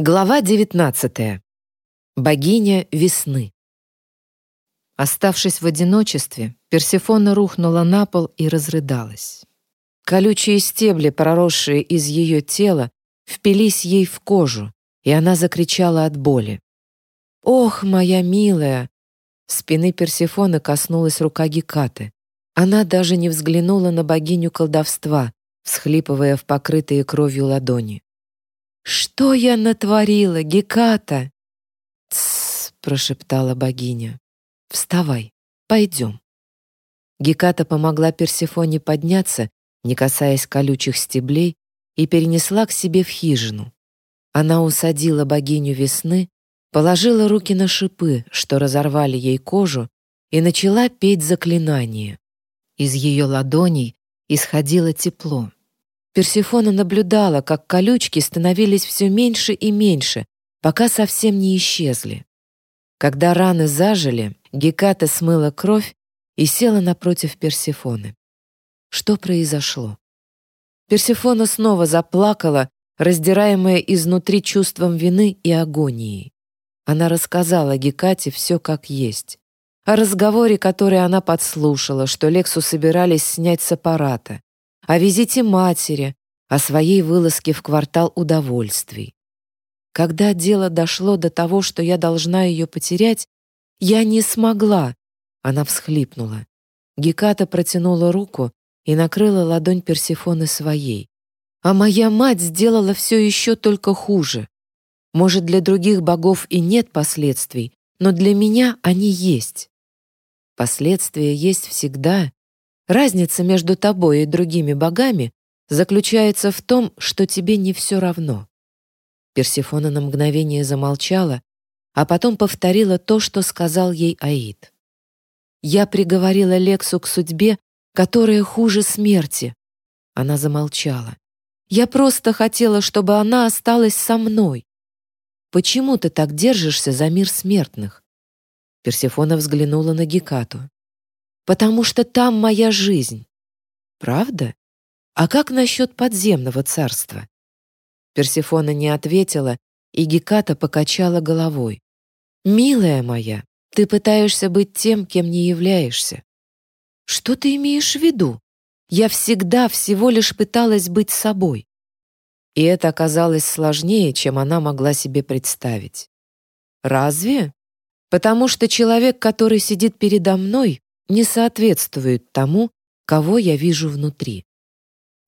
Глава 19. Богиня весны. Оставшись в одиночестве, Персефона рухнула на пол и разрыдалась. Колючие стебли, проросшие из ее тела, впились ей в кожу, и она закричала от боли. «Ох, моя милая!» Спины Персефоны коснулась рука Гекаты. Она даже не взглянула на богиню колдовства, всхлипывая в покрытые кровью ладони. «Что я натворила, Геката?» «Тссс», — прошептала богиня. «Вставай, пойдем». Геката помогла Персефоне подняться, не касаясь колючих стеблей, и перенесла к себе в хижину. Она усадила богиню весны, положила руки на шипы, что разорвали ей кожу, и начала петь заклинание. Из ее ладоней исходило тепло. Персефона наблюдала, как колючки становились все меньше и меньше, пока совсем не исчезли. Когда раны зажили, Геката смыла кровь и села напротив Персефоны. Что произошло? Персефона снова заплакала, раздираемая изнутри чувством вины и агонией. Она рассказала Гекате все как есть. О разговоре, который она подслушала, что Лексу собирались снять с аппарата, о визите матери, о своей вылазке в квартал удовольствий. Когда дело дошло до того, что я должна ее потерять, я не смогла. Она всхлипнула. Геката протянула руку и накрыла ладонь Персефоны своей. А моя мать сделала все еще только хуже. Может, для других богов и нет последствий, но для меня они есть. Последствия есть всегда, Разница между тобой и другими богами заключается в том, что тебе не все равно. Персефона на мгновение замолчала, а потом повторила то, что сказал ей Аид. «Я приговорила Лексу к судьбе, которая хуже смерти». Она замолчала. «Я просто хотела, чтобы она осталась со мной. Почему ты так держишься за мир смертных?» Персефона взглянула на Гекату потому что там моя жизнь. Правда? А как насчет подземного царства? Персефона не ответила, и Геката покачала головой. «Милая моя, ты пытаешься быть тем, кем не являешься». «Что ты имеешь в виду? Я всегда всего лишь пыталась быть собой». И это оказалось сложнее, чем она могла себе представить. «Разве? Потому что человек, который сидит передо мной, не соответствует тому, кого я вижу внутри.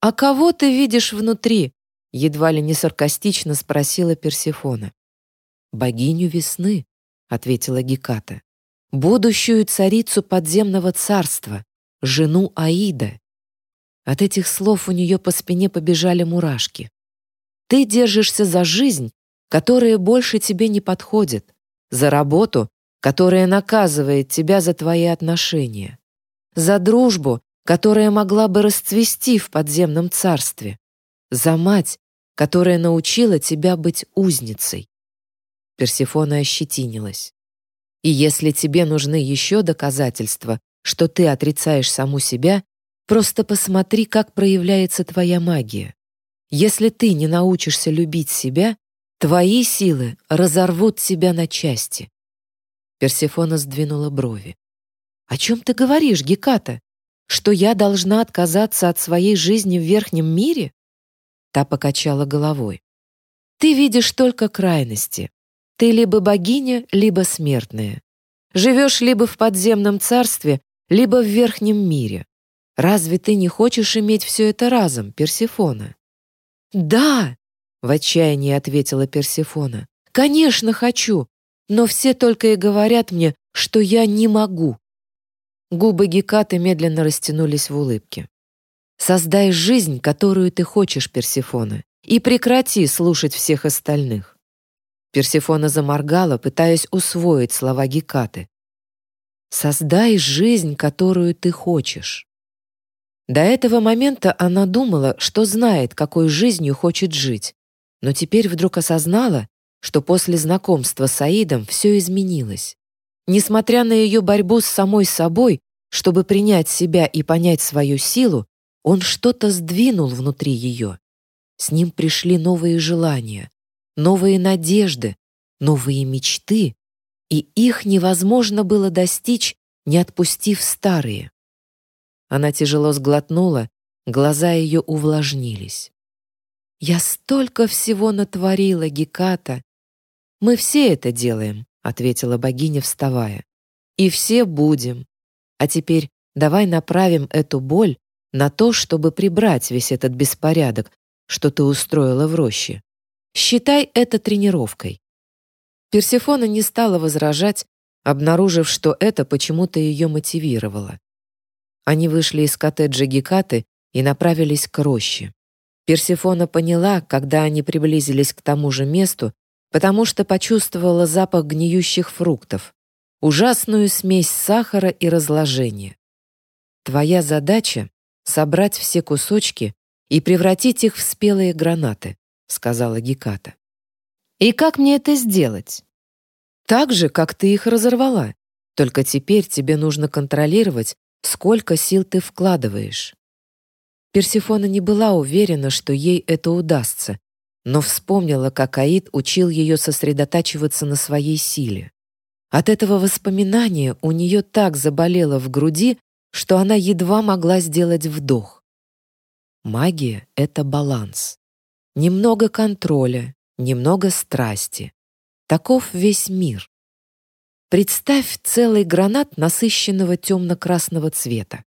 «А кого ты видишь внутри?» — едва ли не саркастично спросила Персефона. «Богиню весны», — ответила Геката. «Будущую царицу подземного царства, жену Аида». От этих слов у нее по спине побежали мурашки. «Ты держишься за жизнь, которая больше тебе не подходит, за работу, которая наказывает тебя за твои отношения, за дружбу, которая могла бы расцвести в подземном царстве, за мать, которая научила тебя быть узницей. Персефона ощетинилась. И если тебе нужны еще доказательства, что ты отрицаешь саму себя, просто посмотри, как проявляется твоя магия. Если ты не научишься любить себя, твои силы разорвут тебя на части. Персефона сдвинула брови. «О чем ты говоришь, Геката? Что я должна отказаться от своей жизни в верхнем мире?» Та покачала головой. «Ты видишь только крайности. Ты либо богиня, либо смертная. Живешь либо в подземном царстве, либо в верхнем мире. Разве ты не хочешь иметь все это разом, Персефона?» «Да!» — в отчаянии ответила Персефона. «Конечно хочу, но все только и говорят мне, что я не могу». Губы Гекаты медленно растянулись в улыбке. «Создай жизнь, которую ты хочешь, Персефона, и прекрати слушать всех остальных». Персефона заморгала, пытаясь усвоить слова Гекаты. «Создай жизнь, которую ты хочешь». До этого момента она думала, что знает, какой жизнью хочет жить, но теперь вдруг осознала, что после знакомства с Аидом все изменилось. Несмотря на ее борьбу с самой собой, чтобы принять себя и понять свою силу, он что-то сдвинул внутри ее. С ним пришли новые желания, новые надежды, новые мечты, и их невозможно было достичь, не отпустив старые. Она тяжело сглотнула, глаза ее увлажнились. «Я столько всего натворила, Геката!» «Мы все это делаем», — ответила богиня, вставая. «И все будем. А теперь давай направим эту боль на то, чтобы прибрать весь этот беспорядок, что ты устроила в роще. Считай это тренировкой». Персефона не стала возражать, обнаружив, что это почему-то ее мотивировало. Они вышли из коттеджа Гекаты и направились к роще. Персефона поняла, когда они приблизились к тому же месту, потому что почувствовала запах гниющих фруктов, ужасную смесь сахара и разложения. Твоя задача — собрать все кусочки и превратить их в спелые гранаты, сказала Геката. И как мне это сделать? Так же, как ты их разорвала. Только теперь тебе нужно контролировать, сколько сил ты вкладываешь. Персефона не была уверена, что ей это удастся, но вспомнила, как Аид учил ее сосредотачиваться на своей силе. От этого воспоминания у нее так заболело в груди, что она едва могла сделать вдох. Магия — это баланс. Немного контроля, немного страсти. Таков весь мир. Представь целый гранат насыщенного темно-красного цвета.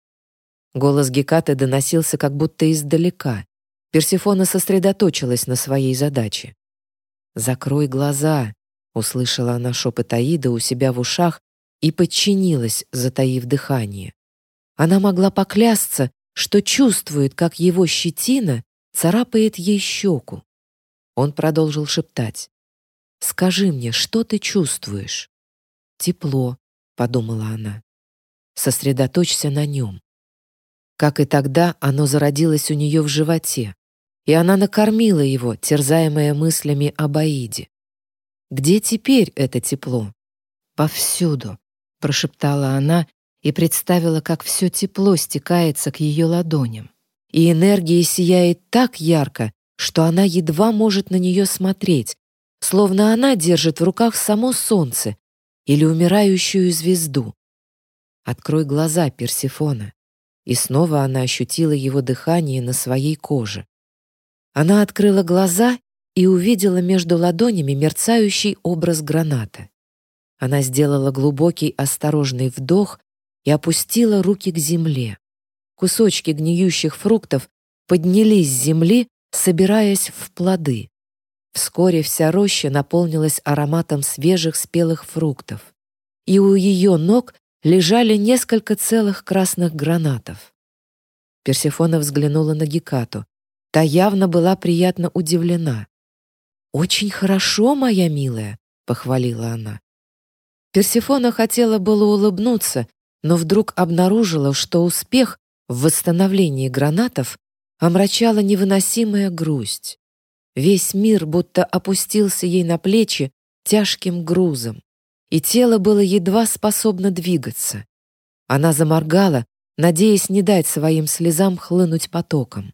Голос Гекаты доносился как будто издалека. Персефона сосредоточилась на своей задаче. «Закрой глаза», — услышала она шепот Аида у себя в ушах и подчинилась, затаив дыхание. Она могла поклясться, что чувствует, как его щетина царапает ей щеку. Он продолжил шептать. «Скажи мне, что ты чувствуешь?» «Тепло», — подумала она. «Сосредоточься на нем». Как и тогда, оно зародилось у нее в животе, и она накормила его, терзаемая мыслями об Аиде. «Где теперь это тепло?» «Повсюду», — прошептала она и представила, как все тепло стекается к ее ладоням. И энергия сияет так ярко, что она едва может на нее смотреть, словно она держит в руках само солнце или умирающую звезду. Открой глаза, Персефона и снова она ощутила его дыхание на своей коже. Она открыла глаза и увидела между ладонями мерцающий образ граната. Она сделала глубокий осторожный вдох и опустила руки к земле. Кусочки гниющих фруктов поднялись с земли, собираясь в плоды. Вскоре вся роща наполнилась ароматом свежих спелых фруктов, и у ее ног лежали несколько целых красных гранатов. Персефона взглянула на Гекату. Та явно была приятно удивлена. «Очень хорошо, моя милая», — похвалила она. Персефона хотела было улыбнуться, но вдруг обнаружила, что успех в восстановлении гранатов омрачала невыносимая грусть. Весь мир будто опустился ей на плечи тяжким грузом и тело было едва способно двигаться. Она заморгала, надеясь не дать своим слезам хлынуть потоком.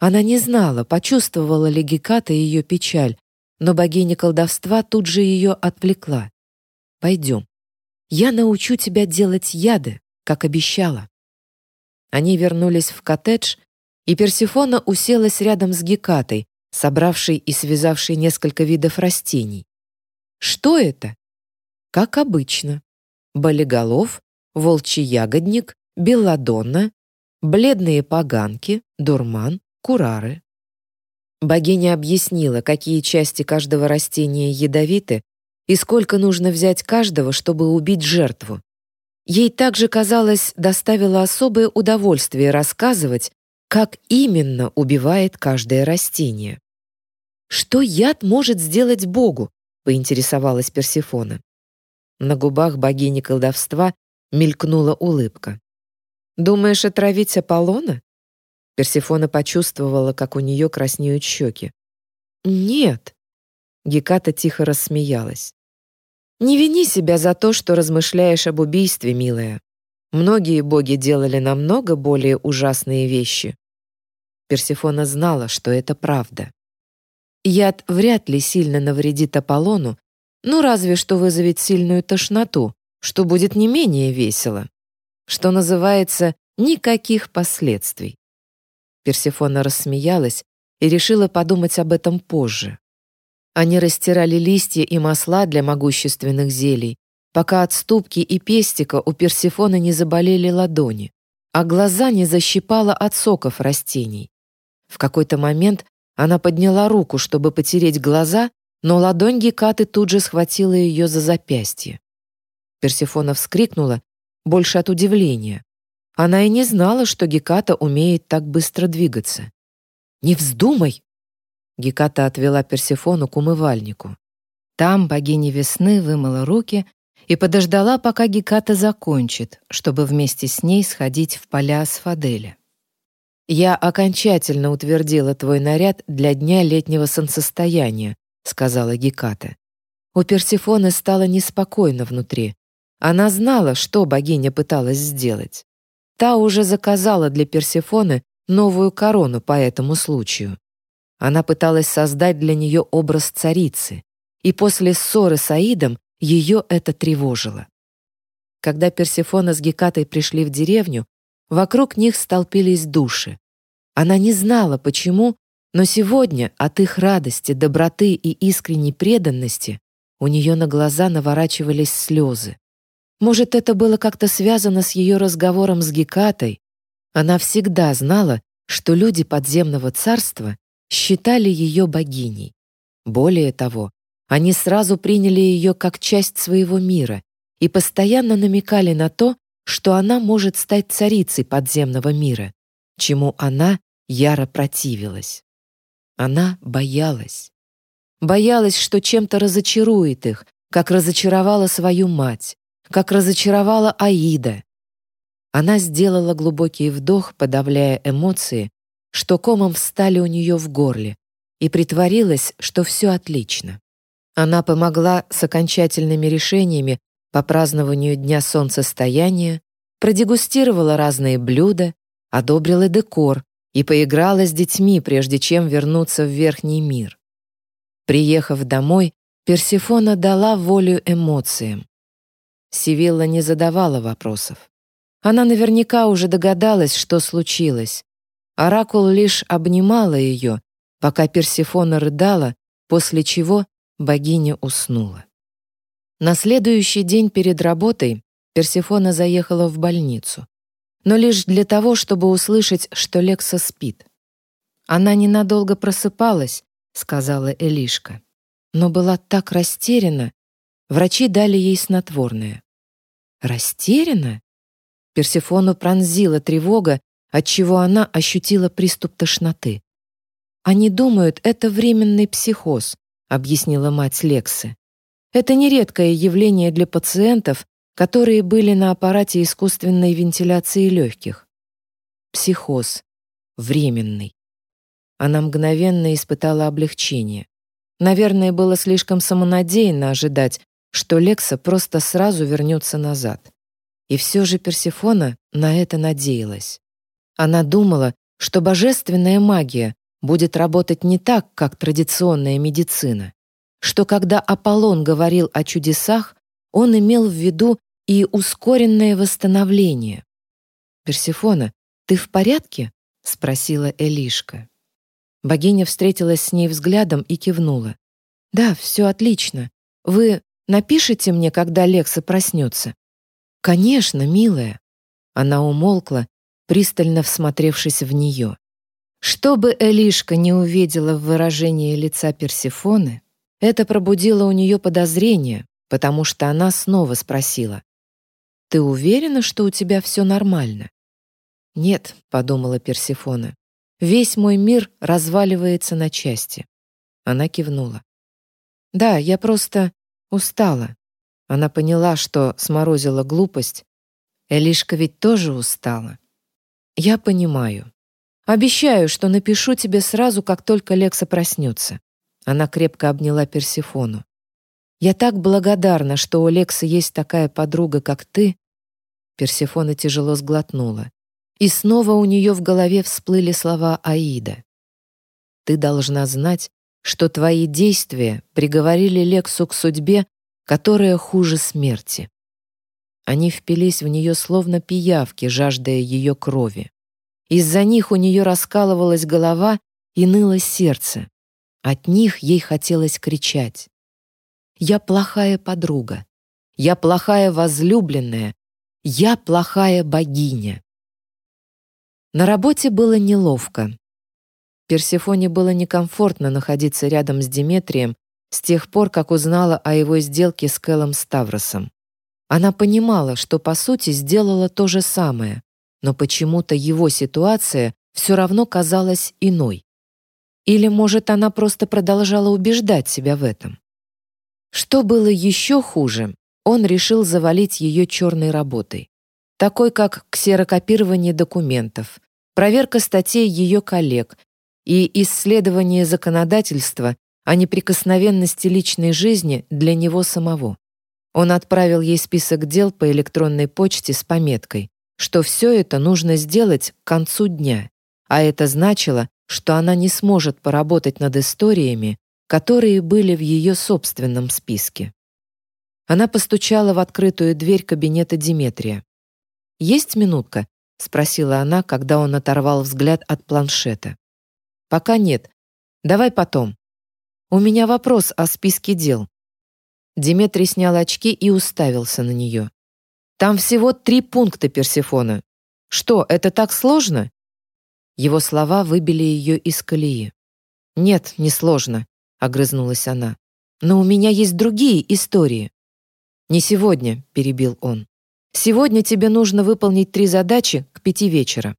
Она не знала, почувствовала ли Геката ее печаль, но богиня колдовства тут же ее отвлекла. «Пойдем. Я научу тебя делать яды, как обещала». Они вернулись в коттедж, и Персифона уселась рядом с Гекатой, собравшей и связавшей несколько видов растений. «Что это?» как обычно. Болиголов, волчий ягодник, белладонна, бледные поганки, дурман, курары. Богиня объяснила, какие части каждого растения ядовиты и сколько нужно взять каждого, чтобы убить жертву. Ей также, казалось, доставило особое удовольствие рассказывать, как именно убивает каждое растение. «Что яд может сделать Богу?» — поинтересовалась Персифона. На губах богини колдовства мелькнула улыбка. «Думаешь отравить Аполлона?» Персифона почувствовала, как у нее краснеют щеки. «Нет». Геката тихо рассмеялась. «Не вини себя за то, что размышляешь об убийстве, милая. Многие боги делали намного более ужасные вещи». Персифона знала, что это правда. Яд вряд ли сильно навредит Аполлону, ну разве что вызовет сильную тошноту, что будет не менее весело. Что называется, никаких последствий. Персефона рассмеялась и решила подумать об этом позже. Они растирали листья и масла для могущественных зелий, пока от ступки и пестика у Персефоны не заболели ладони, а глаза не защипало от соков растений. В какой-то момент она подняла руку, чтобы потереть глаза, но ладонь Гекаты тут же схватила ее за запястье. Персефона вскрикнула, больше от удивления. Она и не знала, что Геката умеет так быстро двигаться. «Не вздумай!» Геката отвела Персефону к умывальнику. Там богиня весны вымыла руки и подождала, пока Геката закончит, чтобы вместе с ней сходить в поля Асфаделя. «Я окончательно утвердила твой наряд для дня летнего солнцестояния», сказала Геката. У Персефоны стало неспокойно внутри. Она знала, что богиня пыталась сделать. Та уже заказала для Персефоны новую корону по этому случаю. Она пыталась создать для нее образ царицы, и после ссоры с Аидом ее это тревожило. Когда Персефона с Гекатой пришли в деревню, вокруг них столпились души. Она не знала, почему, но сегодня от их радости, доброты и искренней преданности у нее на глаза наворачивались слезы. Может, это было как-то связано с ее разговором с Гекатой? Она всегда знала, что люди подземного царства считали ее богиней. Более того, они сразу приняли ее как часть своего мира и постоянно намекали на то, что она может стать царицей подземного мира, чему она яро противилась. Она боялась. Боялась, что чем-то разочарует их, как разочаровала свою мать, как разочаровала Аида. Она сделала глубокий вдох, подавляя эмоции, что комом встали у нее в горле, и притворилась, что все отлично. Она помогла с окончательными решениями по празднованию Дня Солнцестояния, продегустировала разные блюда, одобрила декор и поиграла с детьми, прежде чем вернуться в Верхний мир. Приехав домой, Персефона дала волю эмоциям. Сивилла не задавала вопросов. Она наверняка уже догадалась, что случилось. Оракул лишь обнимала ее, пока Персефона рыдала, после чего богиня уснула. На следующий день перед работой Персефона заехала в больницу, но лишь для того, чтобы услышать, что Лекса спит. Она ненадолго просыпалась, сказала Элишка, но была так растеряна, врачи дали ей снотворное. Растеряна? Персефону пронзила тревога, отчего она ощутила приступ тошноты. Они думают, это временный психоз, объяснила мать Лексы. Это нередкое явление для пациентов, которые были на аппарате искусственной вентиляции легких. Психоз. Временный. Она мгновенно испытала облегчение. Наверное, было слишком самонадеянно ожидать, что Лекса просто сразу вернется назад. И все же Персефона на это надеялась. Она думала, что божественная магия будет работать не так, как традиционная медицина, что когда Аполлон говорил о чудесах, он имел в виду и ускоренное восстановление. «Персифона, ты в порядке?» — спросила Элишка. Богиня встретилась с ней взглядом и кивнула. «Да, все отлично. Вы напишите мне, когда Лекса проснется?» «Конечно, милая». Она умолкла, пристально всмотревшись в нее. Чтобы Элишка не увидела в выражении лица Персефоны, это пробудило у нее подозрение, потому что она снова спросила. «Ты уверена, что у тебя все нормально?» «Нет», — подумала Персефона, — «весь мой мир разваливается на части». Она кивнула. «Да, я просто устала». Она поняла, что сморозила глупость. Элишка ведь тоже устала. «Я понимаю. Обещаю, что напишу тебе сразу, как только Лекса проснется». Она крепко обняла Персефону. «Я так благодарна, что у Лекса есть такая подруга, как ты». Персефона тяжело сглотнула. И снова у нее в голове всплыли слова Аида. «Ты должна знать, что твои действия приговорили Лексу к судьбе, которая хуже смерти. Они впились в нее словно пиявки, жаждая ее крови. Из-за них у нее раскалывалась голова и ныло сердце. От них ей хотелось кричать. «Я плохая подруга. Я плохая возлюбленная. Я плохая богиня». На работе было неловко. Персефоне было некомфортно находиться рядом с Диметрием с тех пор, как узнала о его сделке с Кэлом Ставросом. Она понимала, что по сути сделала то же самое, но почему-то его ситуация все равно казалась иной. Или, может, она просто продолжала убеждать себя в этом. Что было еще хуже, он решил завалить ее черной работой, такой как ксерокопирование документов, проверка статей ее коллег и исследование законодательства о неприкосновенности личной жизни для него самого. Он отправил ей список дел по электронной почте с пометкой, что все это нужно сделать к концу дня, а это значило, что она не сможет поработать над историями, которые были в ее собственном списке. Она постучала в открытую дверь кабинета Диметрия. «Есть минутка?» — спросила она, когда он оторвал взгляд от планшета. «Пока нет. Давай потом. У меня вопрос о списке дел. Диметрий снял очки и уставился на нее. «Там всего три пункта Персефона. Что, это так сложно?» Его слова выбили ее из колеи. «Нет, не сложно», — огрызнулась она. «Но у меня есть другие истории». «Не сегодня», — перебил он. «Сегодня тебе нужно выполнить три задачи к пяти вечера».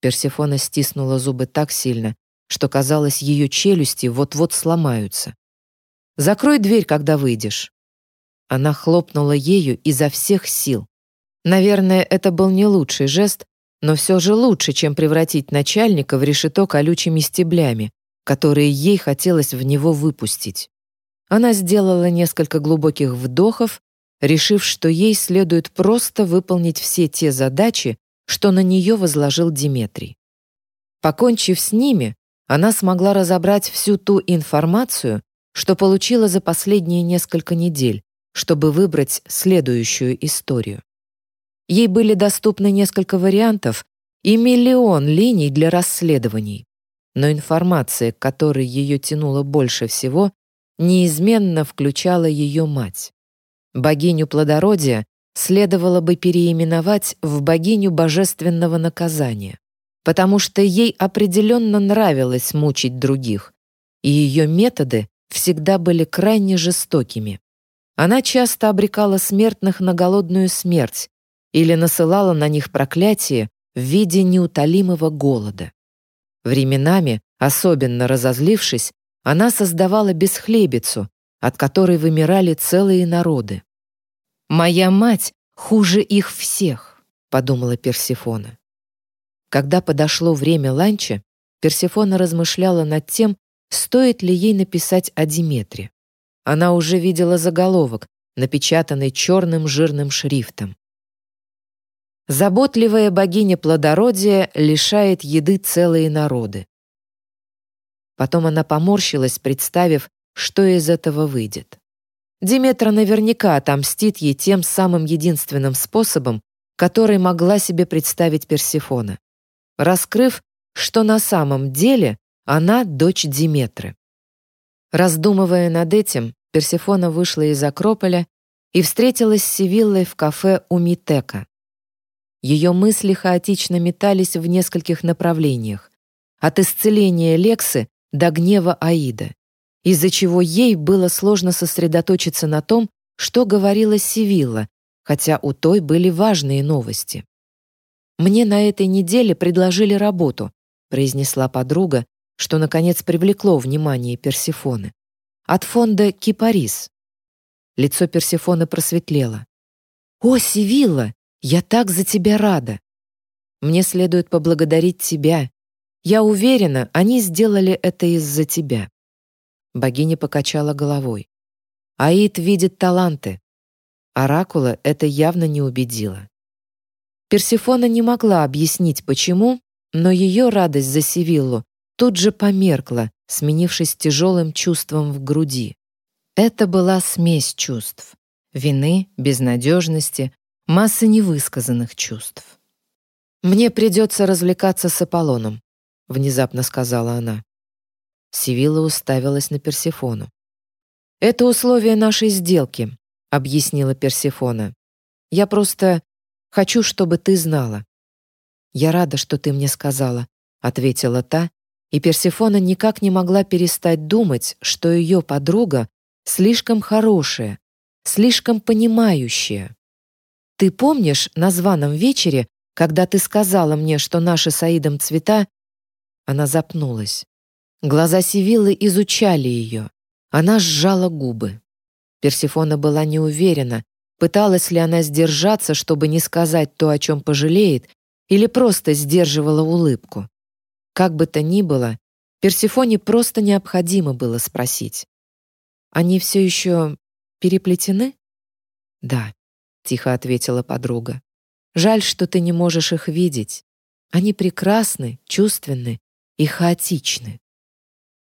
Персефона стиснула зубы так сильно, что казалось, ее челюсти вот-вот сломаются. Закрой дверь, когда выйдешь». Она хлопнула ею изо всех сил. Наверное, это был не лучший жест, но все же лучше, чем превратить начальника в решето колючими стеблями, которые ей хотелось в него выпустить. Она сделала несколько глубоких вдохов, решив, что ей следует просто выполнить все те задачи, что на нее возложил Диметрий. Покончив с ними, она смогла разобрать всю ту информацию, что получила за последние несколько недель, чтобы выбрать следующую историю. Ей были доступны несколько вариантов и миллион линий для расследований, но информация, к которой ее тянуло больше всего, неизменно включала ее мать. Богиню плодородия следовало бы переименовать в богиню божественного наказания, потому что ей определенно нравилось мучить других, и ее методы всегда были крайне жестокими. Она часто обрекала смертных на голодную смерть или насылала на них проклятие в виде неутолимого голода. Временами, особенно разозлившись, она создавала бесхлебицу, от которой вымирали целые народы. «Моя мать хуже их всех», — подумала Персифона. Когда подошло время ланча, Персифона размышляла над тем, стоит ли ей написать о Диметре. Она уже видела заголовок, напечатанный черным жирным шрифтом. Заботливая богиня плодородия лишает еды целые народы. Потом она поморщилась, представив, что из этого выйдет. Диметра наверняка отомстит ей тем самым единственным способом, который могла себе представить Персифона, раскрыв, что на самом деле она дочь Диметры. Раздумывая над этим, Персефона вышла из Акрополя и встретилась с Сивиллой в кафе у Митека. Ее мысли хаотично метались в нескольких направлениях, от исцеления Лексы до гнева Аида, из-за чего ей было сложно сосредоточиться на том, что говорила Сивилла, хотя у той были важные новости. «Мне на этой неделе предложили работу», произнесла подруга, что, наконец, привлекло внимание Персифоны. От фонда «Кипарис». Лицо Персифоны просветлело. «О, Сивилла, я так за тебя рада! Мне следует поблагодарить тебя. Я уверена, они сделали это из-за тебя». Богиня покачала головой. Аид видит таланты. Оракула это явно не убедило. Персифона не могла объяснить, почему, но ее радость за Сивиллу тут же померкла, сменившись тяжелым чувством в груди. Это была смесь чувств — вины, безнадежности, массы невысказанных чувств. «Мне придется развлекаться с Аполлоном», — внезапно сказала она. Сивилла уставилась на Персефону. «Это условие нашей сделки», — объяснила Персефона. «Я просто хочу, чтобы ты знала». «Я рада, что ты мне сказала», — ответила та, и Персефона никак не могла перестать думать, что ее подруга слишком хорошая, слишком понимающая. «Ты помнишь на званом вечере, когда ты сказала мне, что наши с Аидом цвета...» Она запнулась. Глаза Сивиллы изучали ее. Она сжала губы. Персефона была не уверена, пыталась ли она сдержаться, чтобы не сказать то, о чем пожалеет, или просто сдерживала улыбку. Как бы то ни было, Персефоне просто необходимо было спросить. «Они все еще переплетены?» «Да», — тихо ответила подруга. «Жаль, что ты не можешь их видеть. Они прекрасны, чувственны и хаотичны».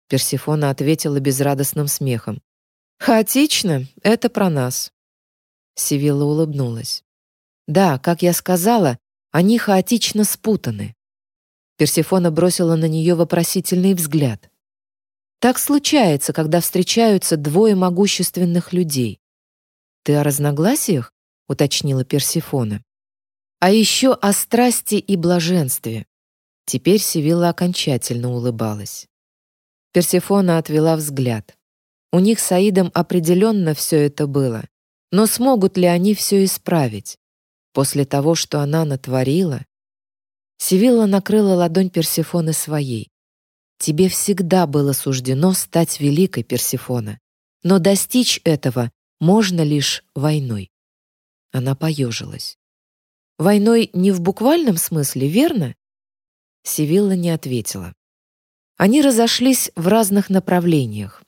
Персефона ответила безрадостным смехом. «Хаотично — это про нас». Сивилла улыбнулась. «Да, как я сказала, они хаотично спутаны». Персефона бросила на нее вопросительный взгляд. «Так случается, когда встречаются двое могущественных людей». «Ты о разногласиях?» — уточнила Персефона. «А еще о страсти и блаженстве». Теперь Сивилла окончательно улыбалась. Персефона отвела взгляд. У них с Аидом определенно все это было. Но смогут ли они все исправить? После того, что она натворила? Сивилла накрыла ладонь Персефоны своей. «Тебе всегда было суждено стать великой, Персефона, но достичь этого можно лишь войной». Она поежилась. «Войной не в буквальном смысле, верно?» Сивилла не ответила. Они разошлись в разных направлениях.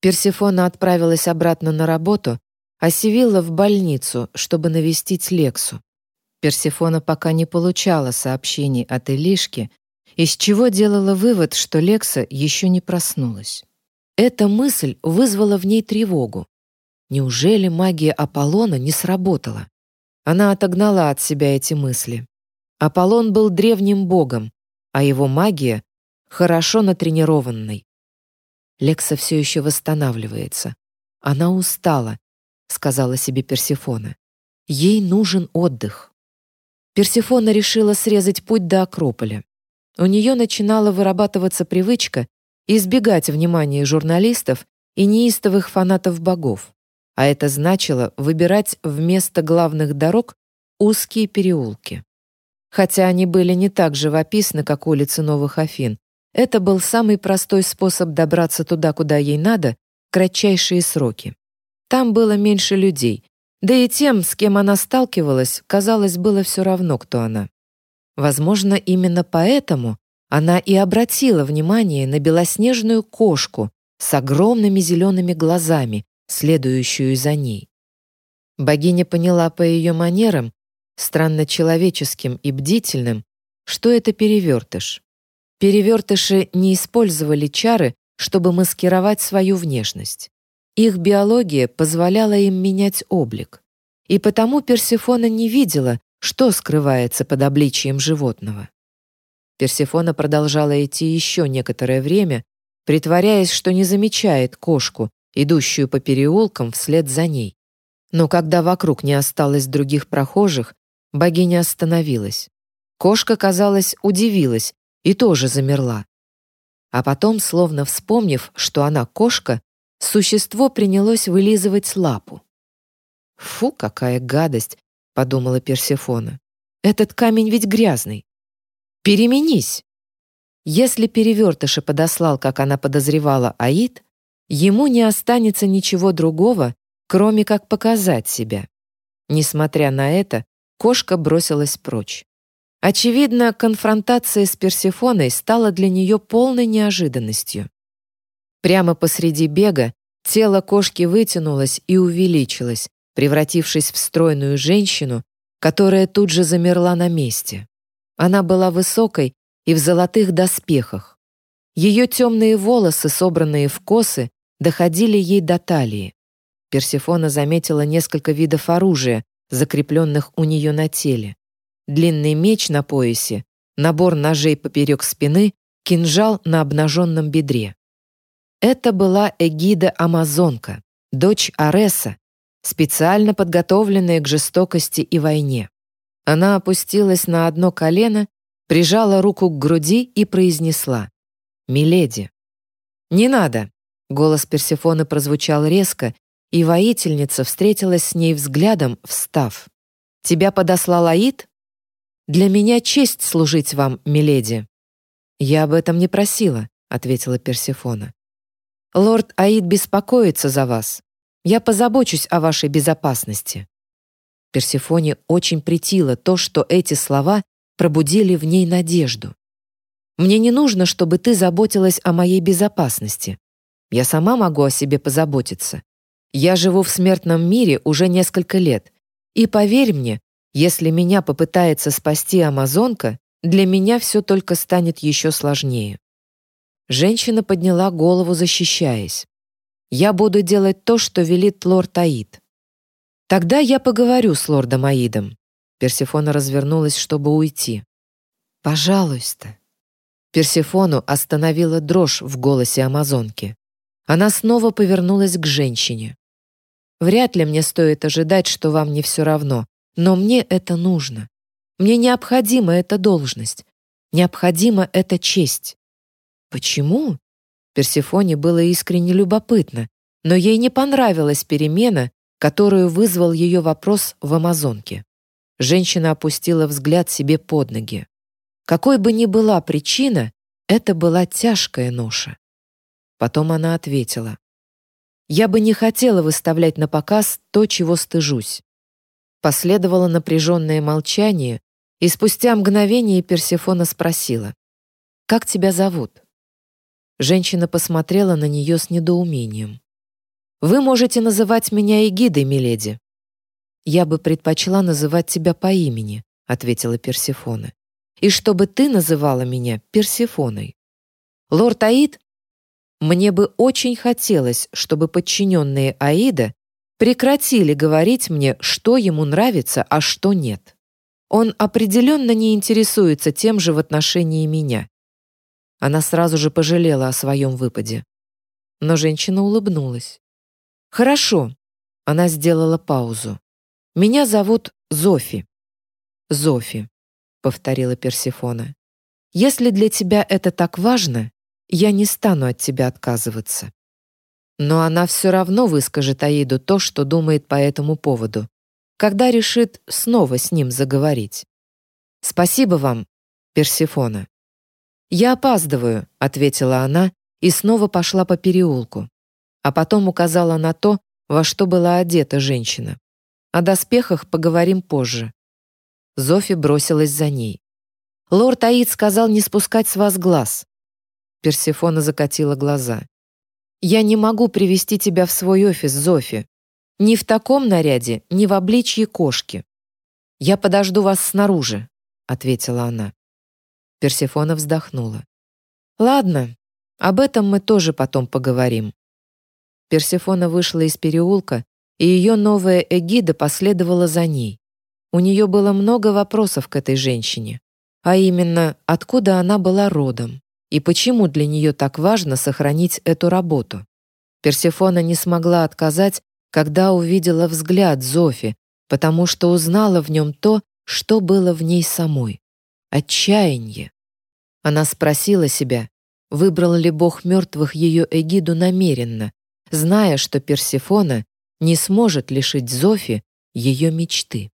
Персефона отправилась обратно на работу, а Сивилла в больницу, чтобы навестить Лексу. Персефона пока не получала сообщений от Элишки, из чего делала вывод, что Лекса еще не проснулась. Эта мысль вызвала в ней тревогу. Неужели магия Аполлона не сработала? Она отогнала от себя эти мысли. Аполлон был древним богом, а его магия — хорошо натренированной. Лекса все еще восстанавливается. Она устала, сказала себе Персефона. Ей нужен отдых. Персефона решила срезать путь до Акрополя. У нее начинала вырабатываться привычка избегать внимания журналистов и неистовых фанатов богов, а это значило выбирать вместо главных дорог узкие переулки. Хотя они были не так живописны, как улицы Новых Афин, это был самый простой способ добраться туда, куда ей надо, кратчайшие сроки. Там было меньше людей, да и тем, с кем она сталкивалась, казалось, было все равно, кто она. Возможно, именно поэтому она и обратила внимание на белоснежную кошку с огромными зелеными глазами, следующую за ней. Богиня поняла по ее манерам, странно человеческим и бдительным, что это перевертыш. Перевертыши не использовали чары, чтобы маскировать свою внешность. Их биология позволяла им менять облик. И потому Персефона не видела, что скрывается под обличием животного. Персефона продолжала идти еще некоторое время, притворяясь, что не замечает кошку, идущую по переулкам вслед за ней. Но когда вокруг не осталось других прохожих, богиня остановилась. Кошка, казалось, удивилась и тоже замерла. А потом, словно вспомнив, что она кошка, Существо принялось вылизывать лапу. «Фу, какая гадость!» — подумала Персефона. «Этот камень ведь грязный. Переменись!» Если перевертыша подослал, как она подозревала, Аид, ему не останется ничего другого, кроме как показать себя. Несмотря на это, кошка бросилась прочь. Очевидно, конфронтация с Персефоной стала для нее полной неожиданностью. Прямо посреди бега тело кошки вытянулось и увеличилось, превратившись в стройную женщину, которая тут же замерла на месте. Она была высокой и в золотых доспехах. Ее темные волосы, собранные в косы, доходили ей до талии. Персефона заметила несколько видов оружия, закрепленных у нее на теле. Длинный меч на поясе, набор ножей поперек спины, кинжал на обнаженном бедре. Это была Эгида-амазонка, дочь Ареса, специально подготовленная к жестокости и войне. Она опустилась на одно колено, прижала руку к груди и произнесла «Миледи». «Не надо!» — голос Персефоны прозвучал резко, и воительница встретилась с ней взглядом, встав. «Тебя подослал Аид?» «Для меня честь служить вам, миледи». «Я об этом не просила», — ответила Персефона. «Лорд Аид беспокоится за вас. Я позабочусь о вашей безопасности». Персефоне очень притило то, что эти слова пробудили в ней надежду. «Мне не нужно, чтобы ты заботилась о моей безопасности. Я сама могу о себе позаботиться. Я живу в смертном мире уже несколько лет. И поверь мне, если меня попытается спасти амазонка, для меня все только станет еще сложнее». Женщина подняла голову, защищаясь. «Я буду делать то, что велит лорд Аид. Тогда я поговорю с лордом Аидом». Персефона развернулась, чтобы уйти. «Пожалуйста». Персефону остановила дрожь в голосе амазонки. Она снова повернулась к женщине. «Вряд ли мне стоит ожидать, что вам не все равно, но мне это нужно. Мне необходима эта должность. Необходима эта честь». «Почему?» Персефоне было искренне любопытно, но ей не понравилась перемена, которую вызвал ее вопрос в Амазонке. Женщина опустила взгляд себе под ноги. Какой бы ни была причина, это была тяжкая ноша. Потом она ответила. «Я бы не хотела выставлять на показ то, чего стыжусь». Последовало напряженное молчание, и спустя мгновение Персефона спросила. «Как тебя зовут?» Женщина посмотрела на нее с недоумением. «Вы можете называть меня Эгидой, миледи». «Я бы предпочла называть тебя по имени», — ответила Персефона. «И чтобы ты называла меня Персефоной». «Лорд Аид мне бы очень хотелось, чтобы подчиненные Аида прекратили говорить мне, что ему нравится, а что нет. Он определенно не интересуется тем же в отношении меня. Она сразу же пожалела о своем выпаде. Но женщина улыбнулась. «Хорошо», — она сделала паузу. «Меня зовут Зофи». «Зофи», — повторила Персифона. «Если для тебя это так важно, я не стану от тебя отказываться. Но она все равно выскажет Аиду то, что думает по этому поводу, когда решит снова с ним заговорить. «Спасибо вам, Персифона». «Я опаздываю», — ответила она и снова пошла по переулку, а потом указала на то, во что была одета женщина. О доспехах поговорим позже. Зофи бросилась за ней. «Лорд Аид сказал не спускать с вас глаз. Персефона закатила глаза. «Я не могу привести тебя в свой офис, Зофи. Ни в таком наряде, ни в обличье кошки. Я подожду вас снаружи», — ответила она. Персефона вздохнула. «Ладно, об этом мы тоже потом поговорим». Персефона вышла из переулка, и ее новая эгида последовала за ней. У нее было много вопросов к этой женщине, а именно, откуда она была родом, и почему для нее так важно сохранить эту работу. Персефона не смогла отказать, когда увидела взгляд Зофи, потому что узнала в нем то, что было в ней самой — отчаяние. Она спросила себя, выбрал ли бог мертвых ее эгиду намеренно, зная, что Персефона не сможет лишить Зофи ее мечты.